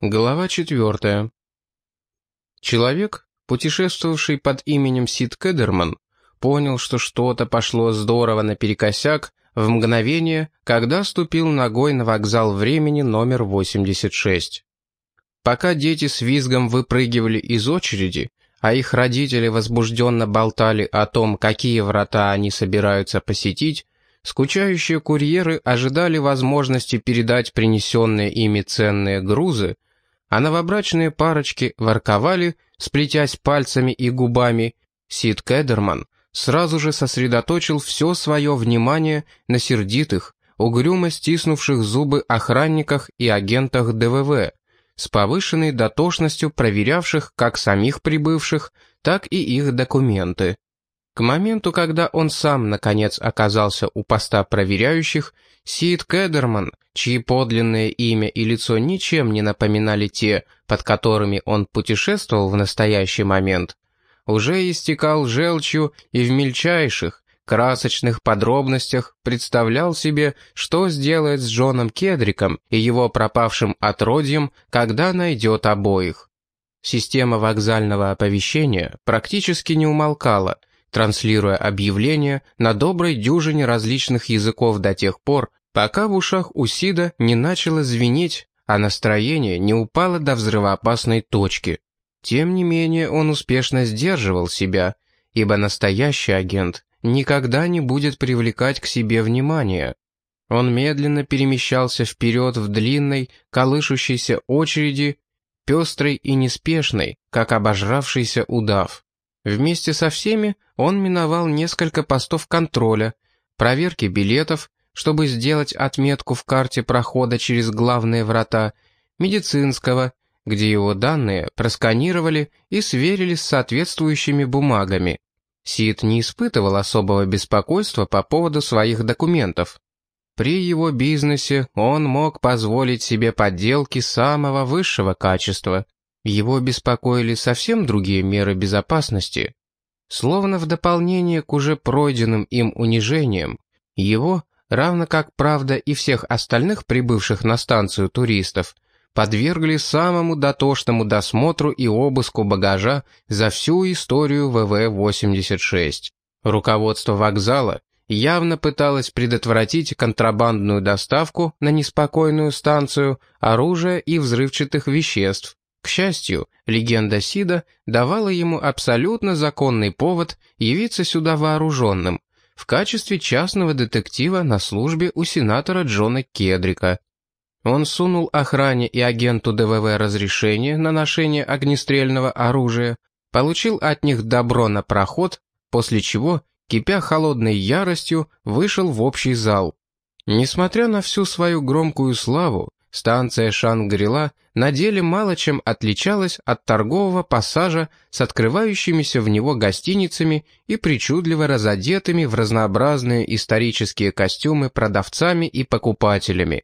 Глава четвертая. Человек, путешествовавший под именем Сид Кедерман, понял, что что-то пошло здорово наперекосяк в мгновение, когда ступил ногой на вокзал времени номер 86. Пока дети с визгом выпрыгивали из очереди, а их родители возбужденно болтали о том, какие врата они собираются посетить, скучающие курьеры ожидали возможности передать принесенные ими ценные грузы, а новобрачные парочки ворковали, сплетясь пальцами и губами, Сид Кедерман сразу же сосредоточил все свое внимание на сердитых, угрюмо стиснувших зубы охранниках и агентах ДВВ, с повышенной дотошностью проверявших как самих прибывших, так и их документы. К моменту, когда он сам, наконец, оказался у поста проверяющих, Сид Кедерман, чьи подлинное имя и лицо ничем не напоминали те, под которыми он путешествовал в настоящий момент, уже истекал желчью и в мельчайших, красочных подробностях представлял себе, что сделает с Джоном Кедриком и его пропавшим отродьем, когда найдет обоих. Система вокзального оповещения практически не умолкала – транслируя объявления на доброй дюжине различных языков до тех пор, пока в ушах у Сида не начало звенеть, а настроение не упало до взрывоопасной точки. Тем не менее он успешно сдерживал себя, ибо настоящий агент никогда не будет привлекать к себе внимание. Он медленно перемещался вперед в длинной, колышущейся очереди, пестрой и неспешной, как обожравшийся удав. Вместе со всеми он миновал несколько постов контроля, проверки билетов, чтобы сделать отметку в карте прохода через главные врата, медицинского, где его данные просканировали и сверили с соответствующими бумагами. Сид не испытывал особого беспокойства по поводу своих документов. При его бизнесе он мог позволить себе подделки самого высшего качества. Его беспокоили совсем другие меры безопасности. Словно в дополнение к уже пройденным им унижениям, его, равно как правда и всех остальных прибывших на станцию туристов, подвергли самому дотошному досмотру и обыску багажа за всю историю ВВ-86. Руководство вокзала явно пыталось предотвратить контрабандную доставку на неспокойную станцию оружия и взрывчатых веществ, к счастью, легенда Сида давала ему абсолютно законный повод явиться сюда вооруженным, в качестве частного детектива на службе у сенатора Джона Кедрика. Он сунул охране и агенту ДВВ разрешение на ношение огнестрельного оружия, получил от них добро на проход, после чего, кипя холодной яростью, вышел в общий зал. Несмотря на всю свою громкую славу, Станция Шангрила на деле мало чем отличалась от торгового пассажа с открывающимися в него гостиницами и причудливо разодетыми в разнообразные исторические костюмы продавцами и покупателями.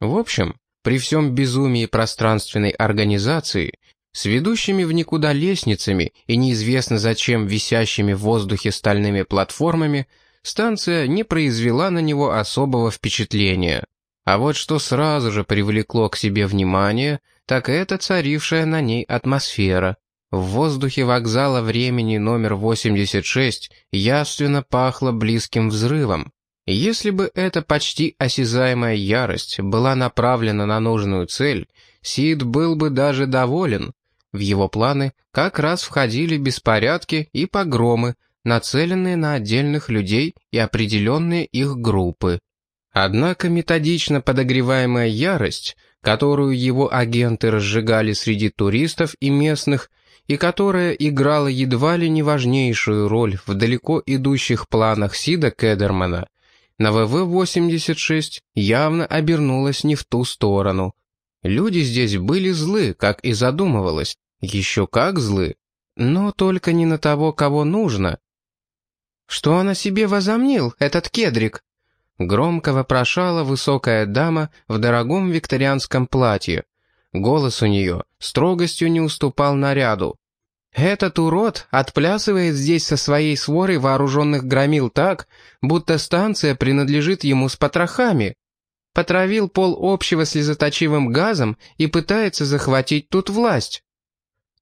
В общем, при всем безумии пространственной организации, с ведущими в никуда лестницами и неизвестно зачем висящими в воздухе стальными платформами, станция не произвела на него особого впечатления. А вот что сразу же привлекло к себе внимание, так это царившая на ней атмосфера. В воздухе вокзала времени номер 86 явственно пахло близким взрывом. Если бы эта почти осязаемая ярость была направлена на нужную цель, Сид был бы даже доволен. В его планы как раз входили беспорядки и погромы, нацеленные на отдельных людей и определенные их группы. Однако методично подогреваемая ярость, которую его агенты разжигали среди туристов и местных, и которая играла едва ли не важнейшую роль в далеко идущих планах Сида Кедермана, на ВВ-86 явно обернулась не в ту сторону. Люди здесь были злы, как и задумывалось, еще как злы, но только не на того, кого нужно. «Что он о себе возомнил, этот кедрик?» Громко вопрошала высокая дама в дорогом викторианском платье. Голос у нее строгостью не уступал наряду. «Этот урод отплясывает здесь со своей сворой вооруженных громил так, будто станция принадлежит ему с потрохами». Потравил пол общего слезоточивым газом и пытается захватить тут власть.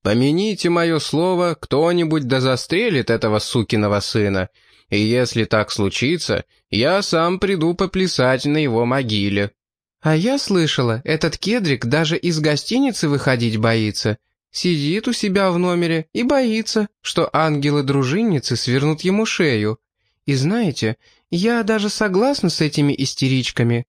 Помяните мое слово, кто-нибудь да застрелит этого сукиного сына, и если так случится, я сам приду поплясать на его могиле». «А я слышала, этот кедрик даже из гостиницы выходить боится. Сидит у себя в номере и боится, что ангелы-дружинницы свернут ему шею. И знаете, я даже согласна с этими истеричками.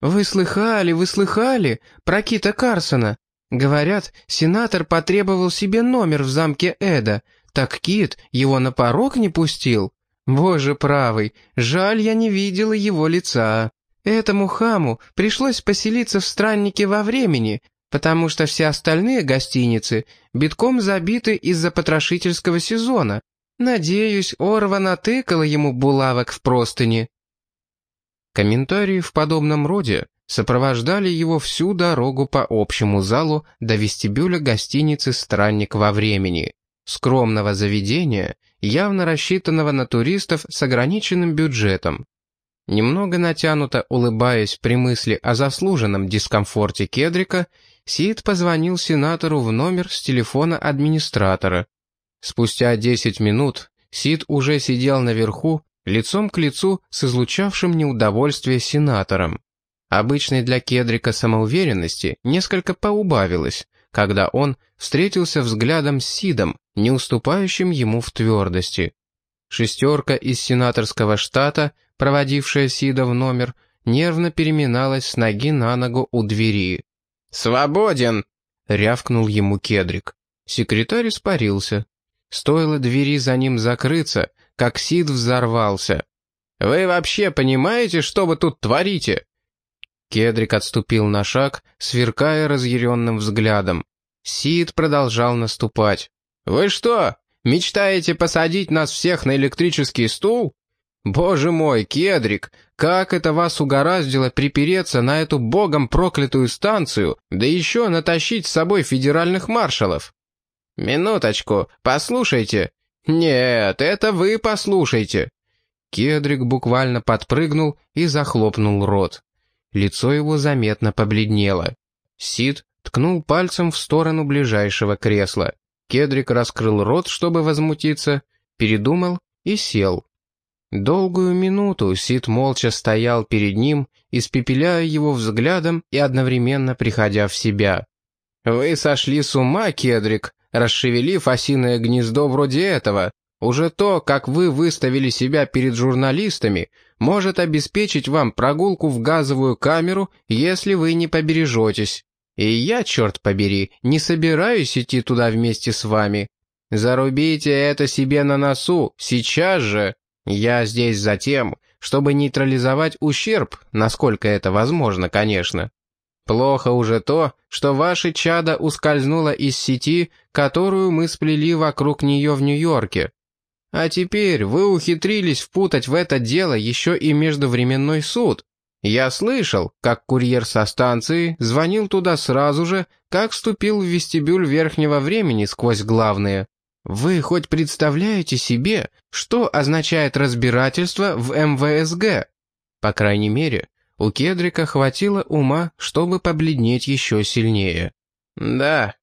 Вы слыхали, вы слыхали про Кита Карсона? Говорят, сенатор потребовал себе номер в замке Эда, так Кит его на порог не пустил. Боже правый, жаль, я не видела его лица. Этому хаму пришлось поселиться в страннике во времени, потому что все остальные гостиницы битком забиты из-за потрошительского сезона. Надеюсь, Орва натыкала ему булавок в простыни. Комментарии в подобном роде сопровождали его всю дорогу по общему залу до вестибюля гостиницы «Странник во времени», скромного заведения, явно рассчитанного на туристов с ограниченным бюджетом. Немного натянуто улыбаясь при мысли о заслуженном дискомфорте Кедрика, Сид позвонил сенатору в номер с телефона администратора. Спустя 10 минут Сид уже сидел наверху, лицом к лицу с излучавшим неудовольствие сенатором. Обычной для Кедрика самоуверенности несколько поубавилось, когда он встретился взглядом с Сидом, не уступающим ему в твердости. Шестерка из сенаторского штата, проводившая Сида в номер, нервно переминалась с ноги на ногу у двери. «Свободен!» — рявкнул ему Кедрик. Секретарь испарился. Стоило двери за ним закрыться, как Сид взорвался. «Вы вообще понимаете, что вы тут творите?» Кедрик отступил на шаг, сверкая разъяренным взглядом. Сид продолжал наступать. «Вы что, мечтаете посадить нас всех на электрический стул? Боже мой, Кедрик, как это вас угораздило припереться на эту богом проклятую станцию, да еще натащить с собой федеральных маршалов? Минуточку, послушайте. Нет, это вы послушайте. Кедрик буквально подпрыгнул и захлопнул рот. Лицо его заметно побледнело. Сид ткнул пальцем в сторону ближайшего кресла. Кедрик раскрыл рот, чтобы возмутиться, передумал и сел. Долгую минуту Сид молча стоял перед ним, испепеляя его взглядом и одновременно приходя в себя. «Вы сошли с ума, Кедрик, расшевелив осиное гнездо вроде этого. Уже то, как вы выставили себя перед журналистами, может обеспечить вам прогулку в газовую камеру, если вы не побережетесь. И я, черт побери, не собираюсь идти туда вместе с вами. Зарубите это себе на носу, сейчас же!» Я здесь за тем, чтобы нейтрализовать ущерб, насколько это возможно, конечно. Плохо уже то, что ваше чадо ускользнуло из сети, которую мы сплели вокруг нее в Нью-Йорке. А теперь вы ухитрились впутать в это дело еще и междувременной суд. Я слышал, как курьер со станции звонил туда сразу же, как вступил в вестибюль верхнего времени сквозь главные. Вы хоть представляете себе, что означает разбирательство в МВСГ? По крайней мере, у Кедрика хватило ума, чтобы побледнеть еще сильнее. Да,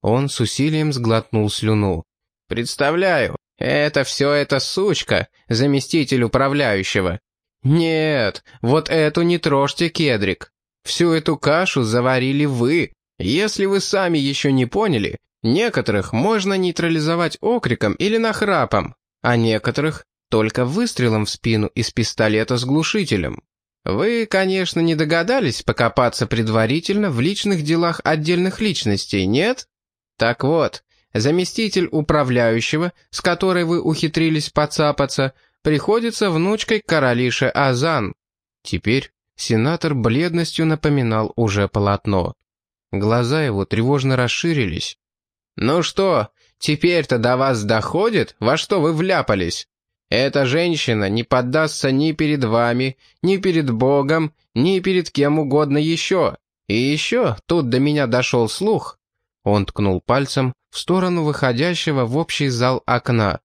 он с усилием сглотнул слюну. Представляю, это все эта сучка, заместитель управляющего. Нет, вот эту не трожьте, Кедрик. Всю эту кашу заварили вы. Если вы сами еще не поняли, Некоторых можно нейтрализовать окриком или нахрапом, а некоторых только выстрелом в спину из пистолета с глушителем. Вы, конечно, не догадались покопаться предварительно в личных делах отдельных личностей, нет? Так вот, заместитель управляющего, с которой вы ухитрились поцапаться, приходится внучкой королиши Азан. Теперь сенатор бледностью напоминал уже полотно. Глаза его тревожно расширились. «Ну что, теперь-то до вас доходит, во что вы вляпались? Эта женщина не поддастся ни перед вами, ни перед Богом, ни перед кем угодно еще. И еще тут до меня дошел слух». Он ткнул пальцем в сторону выходящего в общий зал окна.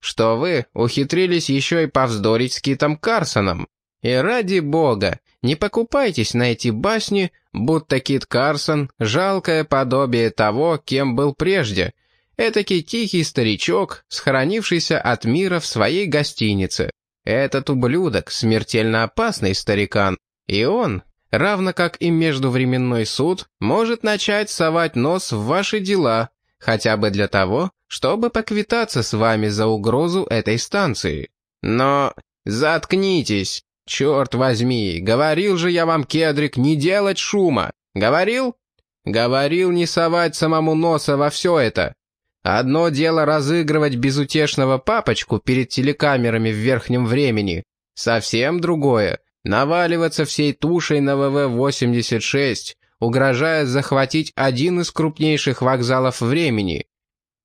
«Что вы ухитрились еще и повздорить с Китом Карсоном? И ради бога, не покупайтесь на эти басни, будто Кит Карсон — жалкое подобие того, кем был прежде. Этакий тихий старичок, схоронившийся от мира в своей гостинице. Этот ублюдок — смертельно опасный старикан. И он, равно как и междувременной суд, может начать совать нос в ваши дела, хотя бы для того, чтобы поквитаться с вами за угрозу этой станции. Но заткнитесь, черт возьми, говорил же я вам, Кедрик, не делать шума. Говорил? Говорил не совать самому носа во все это. Одно дело разыгрывать безутешного папочку перед телекамерами в верхнем времени, совсем другое — наваливаться всей тушей на ВВ-86, угрожая захватить один из крупнейших вокзалов времени.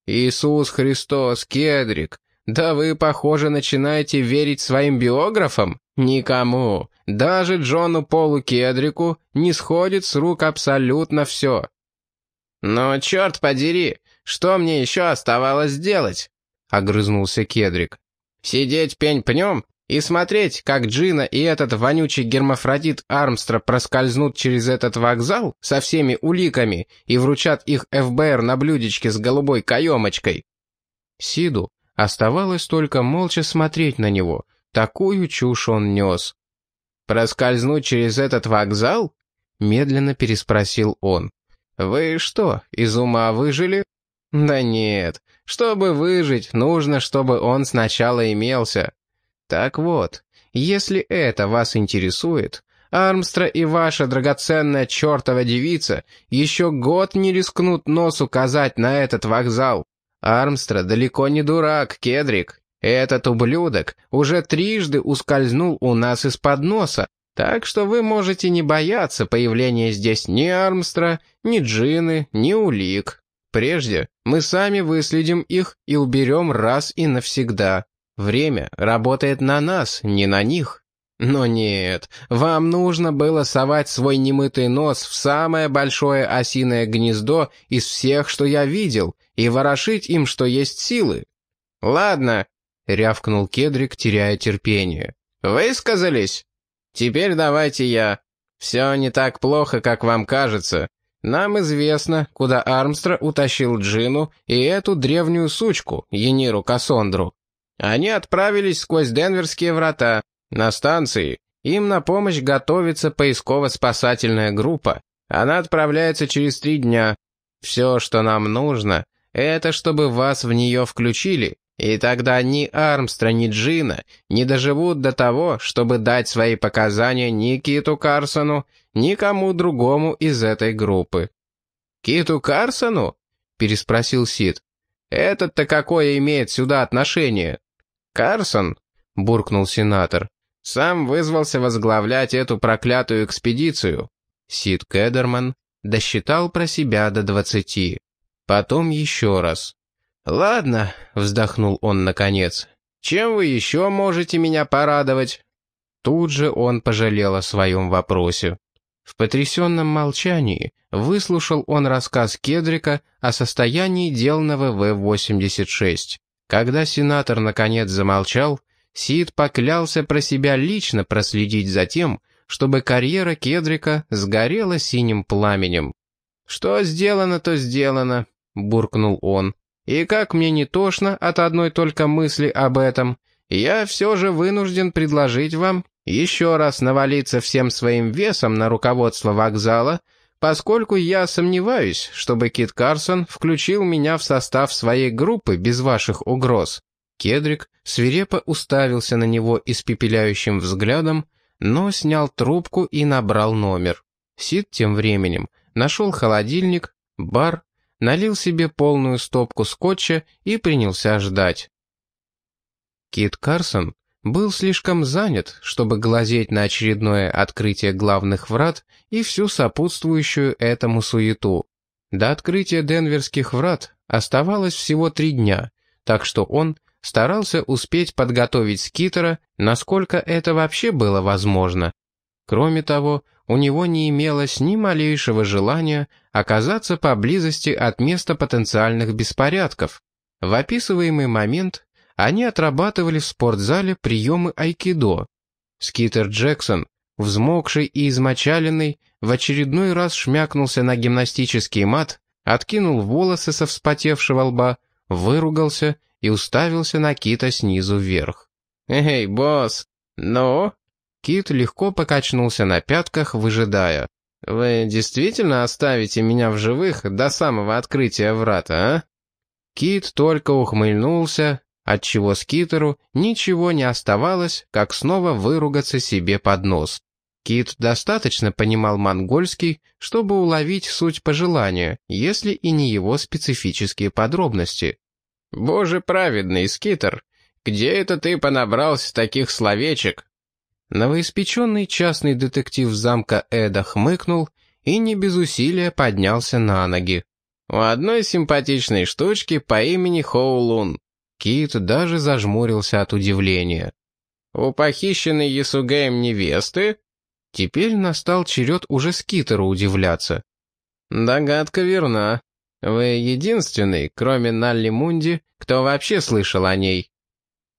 Иисус Христос, Кедрик, да вы, похоже, начинаете верить своим биографам? Никому, даже Джону Полу Кедрику, не сходит с рук абсолютно все. Но черт подери, что мне еще оставалось делать? Огрызнулся Кедрик. Сидеть пень пнем и смотреть, как Джина и этот вонючий гермафродит Армстра проскользнут через этот вокзал со всеми уликами и вручат их ФБР на блюдечке с голубой каемочкой. Сиду оставалось только молча смотреть на него, такую чушь он нес. «Проскользнуть через этот вокзал?» — медленно переспросил он. «Вы что, из ума выжили?» «Да нет, чтобы выжить, нужно, чтобы он сначала имелся. Так вот, если это вас интересует, Армстра и ваша драгоценная чертова девица еще год не рискнут нос указать на этот вокзал. Армстра далеко не дурак, Кедрик. Этот ублюдок уже трижды ускользнул у нас из-под носа, так что вы можете не бояться появления здесь ни Армстра, ни Джины, ни улик. Прежде мы сами выследим их и уберем раз и навсегда. Время работает на нас, не на них. Но нет, вам нужно было совать свой немытый нос в самое большое осиное гнездо из всех, что я видел, и ворошить им, что есть силы. Ладно, рявкнул Кедрик, теряя терпение. Высказались? Теперь давайте я. Все не так плохо, как вам кажется. Нам известно, куда Армстра утащил Джину и эту древнюю сучку, Ениру Кассондру. Они отправились сквозь Денверские врата. На станции им на помощь готовится поисково-спасательная группа. Она отправляется через три дня. Все, что нам нужно, это чтобы вас в нее включили, и тогда ни Армстра, ни Джина не доживут до того, чтобы дать свои показания ни Киту Карсону, ни кому другому из этой группы. «Киту Карсону?» — переспросил Сид. «Этот-то какое имеет сюда отношение?» «Карсон», — буркнул сенатор, — «сам вызвался возглавлять эту проклятую экспедицию». Сид Кедерман досчитал про себя до двадцати. Потом еще раз. «Ладно», — вздохнул он наконец, — «чем вы еще можете меня порадовать?» Тут же он пожалел о своем вопросе. В потрясенном молчании выслушал он рассказ Кедрика о состоянии дел на ВВ-86. Когда сенатор наконец замолчал, Сид поклялся про себя лично проследить за тем, чтобы карьера Кедрика сгорела синим пламенем. «Что сделано, то сделано», — буркнул он. «И как мне не тошно от одной только мысли об этом, я все же вынужден предложить вам еще раз навалиться всем своим весом на руководство вокзала поскольку я сомневаюсь, чтобы Кит Карсон включил меня в состав своей группы без ваших угроз». Кедрик свирепо уставился на него испепеляющим взглядом, но снял трубку и набрал номер. Сид тем временем нашел холодильник, бар, налил себе полную стопку скотча и принялся ждать. Кит Карсон был слишком занят, чтобы глазеть на очередное открытие главных врат и всю сопутствующую этому суету. До открытия Денверских врат оставалось всего три дня, так что он старался успеть подготовить скитера, насколько это вообще было возможно. Кроме того, у него не имелось ни малейшего желания оказаться поблизости от места потенциальных беспорядков. В описываемый момент они отрабатывали в спортзале приемы айкидо. Скитер Джексон, взмокший и измочаленный, в очередной раз шмякнулся на гимнастический мат, откинул волосы со вспотевшего лба, выругался и уставился на Кита снизу вверх. «Эй, босс, ну?» Кит легко покачнулся на пятках, выжидая. «Вы действительно оставите меня в живых до самого открытия врата, а?» Кит только ухмыльнулся, отчего Скитеру ничего не оставалось, как снова выругаться себе под нос. Кит достаточно понимал монгольский, чтобы уловить суть пожелания, если и не его специфические подробности. «Боже праведный, Скитер, где это ты понабрался таких словечек?» Новоиспеченный частный детектив замка Эда хмыкнул и не без усилия поднялся на ноги. У одной симпатичной штучки по имени Хоулун. Кит даже зажмурился от удивления. У похищенной Ясугаем невесты? Теперь настал черед уже Скитеру удивляться. Догадка верна. Вы единственный, кроме Налли Мунди, кто вообще слышал о ней.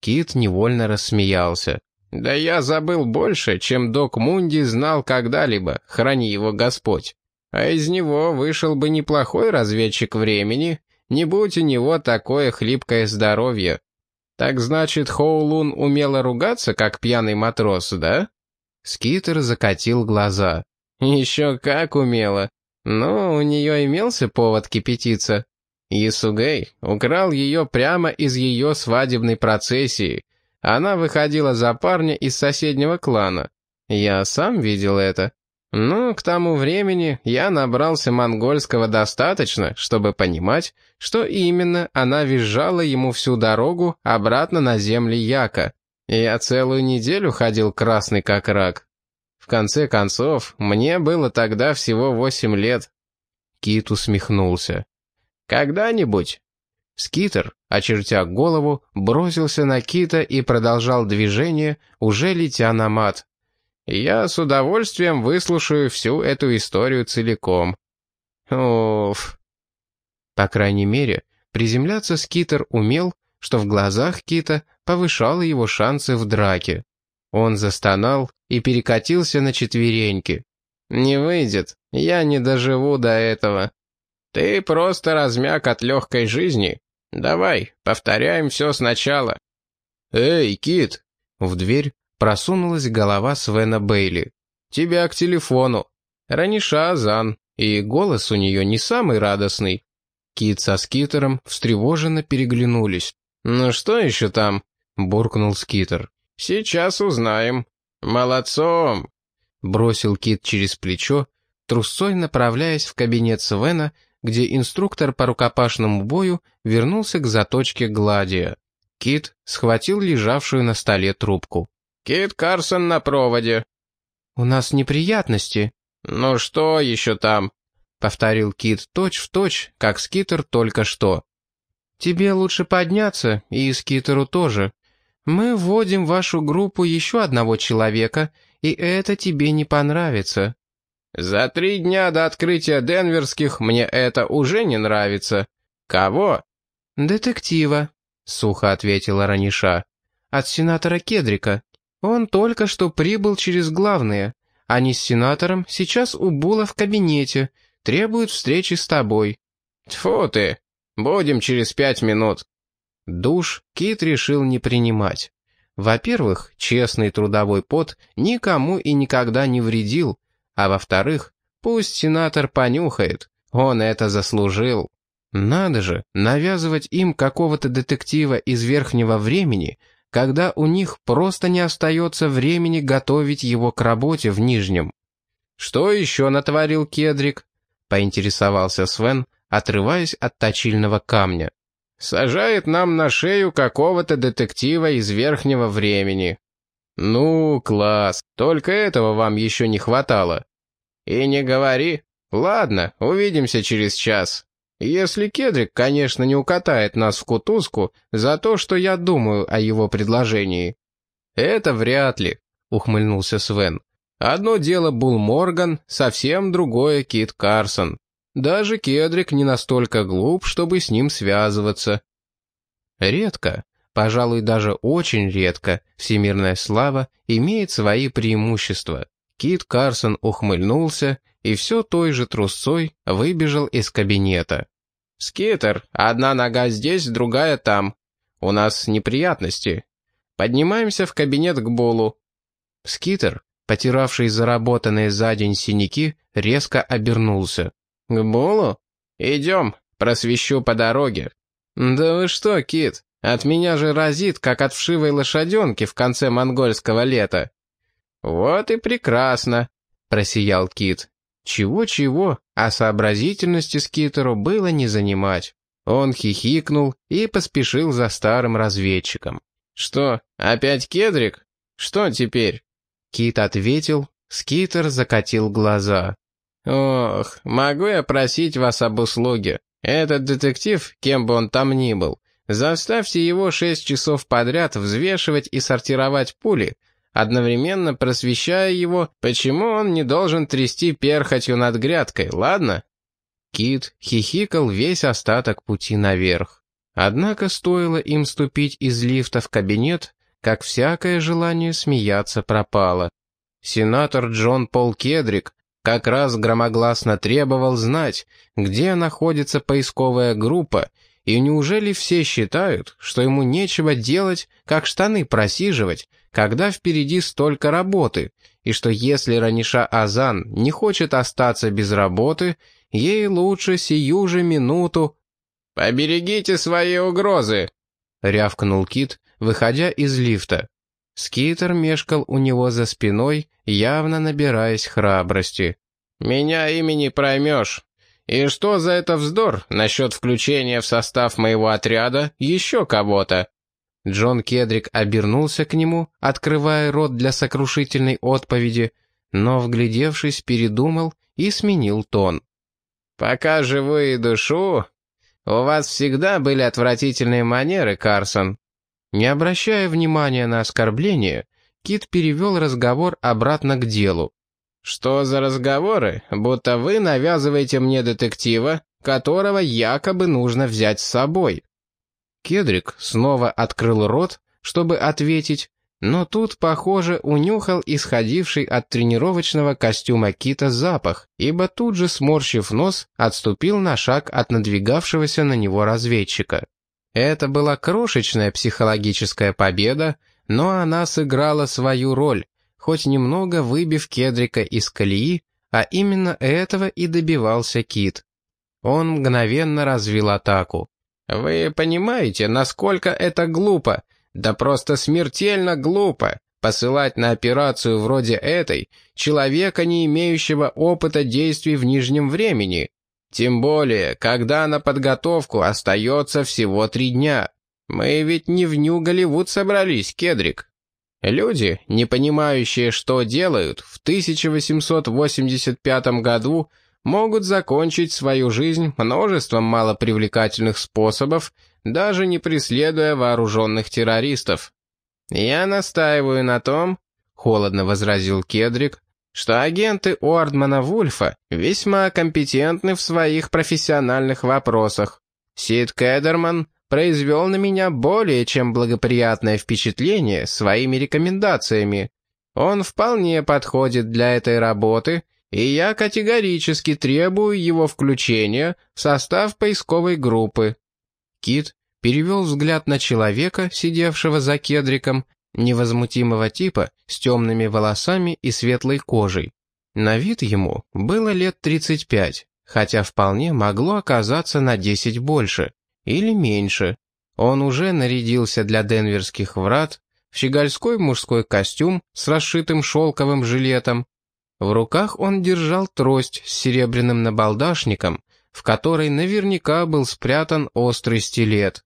Кит невольно рассмеялся. Да я забыл больше, чем док Мунди знал когда-либо, храни его Господь. А из него вышел бы неплохой разведчик времени, не будь у него такое хлипкое здоровье. Так значит, Хоулун умело ругаться, как пьяный матрос, да? Скитер закатил глаза. Еще как умело. Но у нее имелся повод кипятиться. Исугей украл ее прямо из ее свадебной процессии, она выходила за парня из соседнего клана. Я сам видел это. Ну, к тому времени я набрался монгольского достаточно, чтобы понимать, что именно она визжала ему всю дорогу обратно на земли Яка. Я целую неделю ходил красный как рак. В конце концов, мне было тогда всего восемь лет. Кит усмехнулся. «Когда-нибудь Скитер, очертя голову, бросился на кита и продолжал движение, уже летя на мат. Я с удовольствием выслушаю всю эту историю целиком. Уф. По крайней мере, приземляться Скитер умел, что в глазах кита повышало его шансы в драке. Он застонал и перекатился на четвереньки. «Не выйдет, я не доживу до этого. Ты просто размяк от легкой жизни, «Давай, повторяем все сначала». «Эй, Кит!» В дверь просунулась голова Свена Бейли. «Тебя к телефону». Раниша Азан, и голос у нее не самый радостный. Кит со Скитером встревоженно переглянулись. «Ну что еще там?» — буркнул Скитер. «Сейчас узнаем. Молодцом!» Бросил Кит через плечо, трусцой направляясь в кабинет Свена, где инструктор по рукопашному бою вернулся к заточке Гладия. Кит схватил лежавшую на столе трубку. «Кит Карсон на проводе». «У нас неприятности». «Ну что еще там?» — повторил Кит точь-в-точь, точь, как Скитер только что. «Тебе лучше подняться, и Скитеру тоже. Мы вводим в вашу группу еще одного человека, и это тебе не понравится. За три дня до открытия Денверских мне это уже не нравится. Кого? Детектива, сухо ответила Раниша. От сенатора Кедрика. Он только что прибыл через главные. Они с сенатором сейчас у Була в кабинете. Требуют встречи с тобой. Тьфу ты. Будем через пять минут. Душ Кит решил не принимать. Во-первых, честный трудовой пот никому и никогда не вредил, а во-вторых, пусть сенатор понюхает, он это заслужил. Надо же, навязывать им какого-то детектива из верхнего времени, когда у них просто не остается времени готовить его к работе в нижнем. «Что еще натворил Кедрик?» — поинтересовался Свен, отрываясь от точильного камня. «Сажает нам на шею какого-то детектива из верхнего времени». «Ну, класс, только этого вам еще не хватало». «И не говори. Ладно, увидимся через час. Если Кедрик, конечно, не укатает нас в кутузку за то, что я думаю о его предложении». «Это вряд ли», — ухмыльнулся Свен. «Одно дело Бул Морган, совсем другое Кит Карсон. Даже Кедрик не настолько глуп, чтобы с ним связываться». Редко, пожалуй, даже очень редко, всемирная слава имеет свои преимущества. Кит Карсон ухмыльнулся и все той же трусцой выбежал из кабинета. «Скитер, одна нога здесь, другая там. У нас неприятности. Поднимаемся в кабинет к Болу». Скитер, потиравший заработанные за день синяки, резко обернулся. «К Болу? Идем, просвещу по дороге». «Да вы что, Кит, от меня же разит, как от вшивой лошаденки в конце монгольского лета». «Вот и прекрасно», — просиял Кит. Чего-чего, а сообразительности Скитеру было не занимать. Он хихикнул и поспешил за старым разведчиком. «Что, опять кедрик? Что теперь?» Кит ответил, Скитер закатил глаза. «Ох, могу я просить вас об услуге? Этот детектив, кем бы он там ни был, заставьте его шесть часов подряд взвешивать и сортировать пули, одновременно просвещая его, почему он не должен трясти перхотью над грядкой, ладно?» Кит хихикал весь остаток пути наверх. Однако стоило им ступить из лифта в кабинет, как всякое желание смеяться пропало. Сенатор Джон Пол Кедрик как раз громогласно требовал знать, где находится поисковая группа, и неужели все считают, что ему нечего делать, как штаны просиживать, когда впереди столько работы, и что если Раниша Азан не хочет остаться без работы, ей лучше сию же минуту... «Поберегите свои угрозы!» — рявкнул Кит, выходя из лифта. Скитер мешкал у него за спиной, явно набираясь храбрости. «Меня имени проймешь. И что за это вздор насчет включения в состав моего отряда еще кого-то?» Джон Кедрик обернулся к нему, открывая рот для сокрушительной отповеди, но, вглядевшись, передумал и сменил тон. «Пока живу и душу, у вас всегда были отвратительные манеры, Карсон». Не обращая внимания на оскорбление, Кит перевел разговор обратно к делу. «Что за разговоры, будто вы навязываете мне детектива, которого якобы нужно взять с собой?» Кедрик снова открыл рот, чтобы ответить, но тут, похоже, унюхал исходивший от тренировочного костюма Кита запах, ибо тут же, сморщив нос, отступил на шаг от надвигавшегося на него разведчика. Это была крошечная психологическая победа, но она сыграла свою роль, хоть немного выбив Кедрика из колеи, а именно этого и добивался Кит. Он мгновенно развил атаку. Вы понимаете, насколько это глупо, да просто смертельно глупо, посылать на операцию вроде этой человека, не имеющего опыта действий в нижнем времени. Тем более, когда на подготовку остается всего три дня. Мы ведь не в Нью-Голливуд собрались, Кедрик. Люди, не понимающие, что делают, в 1885 году могут закончить свою жизнь множеством малопривлекательных способов, даже не преследуя вооруженных террористов. «Я настаиваю на том», — холодно возразил Кедрик, что агенты Уордмана Вульфа весьма компетентны в своих профессиональных вопросах. Сид Кедерман произвел на меня более чем благоприятное впечатление своими рекомендациями. Он вполне подходит для этой работы и я категорически требую его включения в состав поисковой группы». Кит перевел взгляд на человека, сидевшего за кедриком, невозмутимого типа, с темными волосами и светлой кожей. На вид ему было лет 35, хотя вполне могло оказаться на 10 больше, или меньше. Он уже нарядился для денверских врат, в щегольской мужской костюм с расшитым шелковым жилетом, в руках он держал трость с серебряным набалдашником, в которой наверняка был спрятан острый стилет.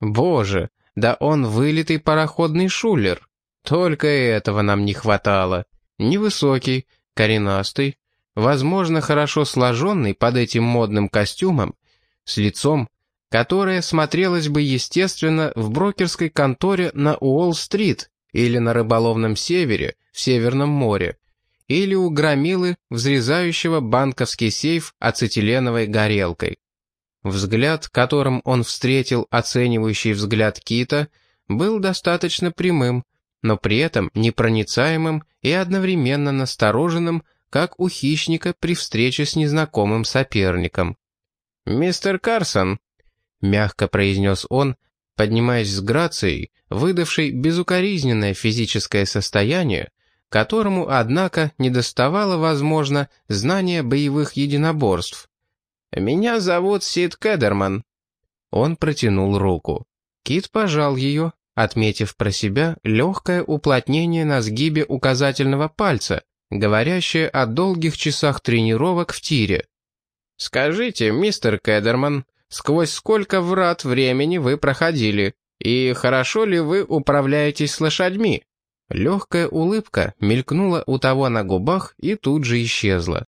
Боже, да он вылитый пароходный шулер. Только этого нам не хватало. Невысокий, коренастый, возможно, хорошо сложенный под этим модным костюмом, с лицом, которое смотрелось бы естественно в брокерской конторе на Уолл-стрит или на рыболовном севере в Северном море, или у громилы, взрезающего банковский сейф ацетиленовой горелкой. Взгляд, которым он встретил оценивающий взгляд Кита, был достаточно прямым, но при этом непроницаемым и одновременно настороженным, как у хищника при встрече с незнакомым соперником. «Мистер Карсон», — мягко произнес он, поднимаясь с грацией, выдавшей безукоризненное физическое состояние, которому, однако, недоставало, возможно, знания боевых единоборств. «Меня зовут Сид Кедерман». Он протянул руку. Кит пожал ее, отметив про себя легкое уплотнение на сгибе указательного пальца, говорящее о долгих часах тренировок в тире. «Скажите, мистер Кедерман, сквозь сколько врат времени вы проходили, и хорошо ли вы управляетесь с лошадьми?» Легкая улыбка мелькнула у того на губах и тут же исчезла.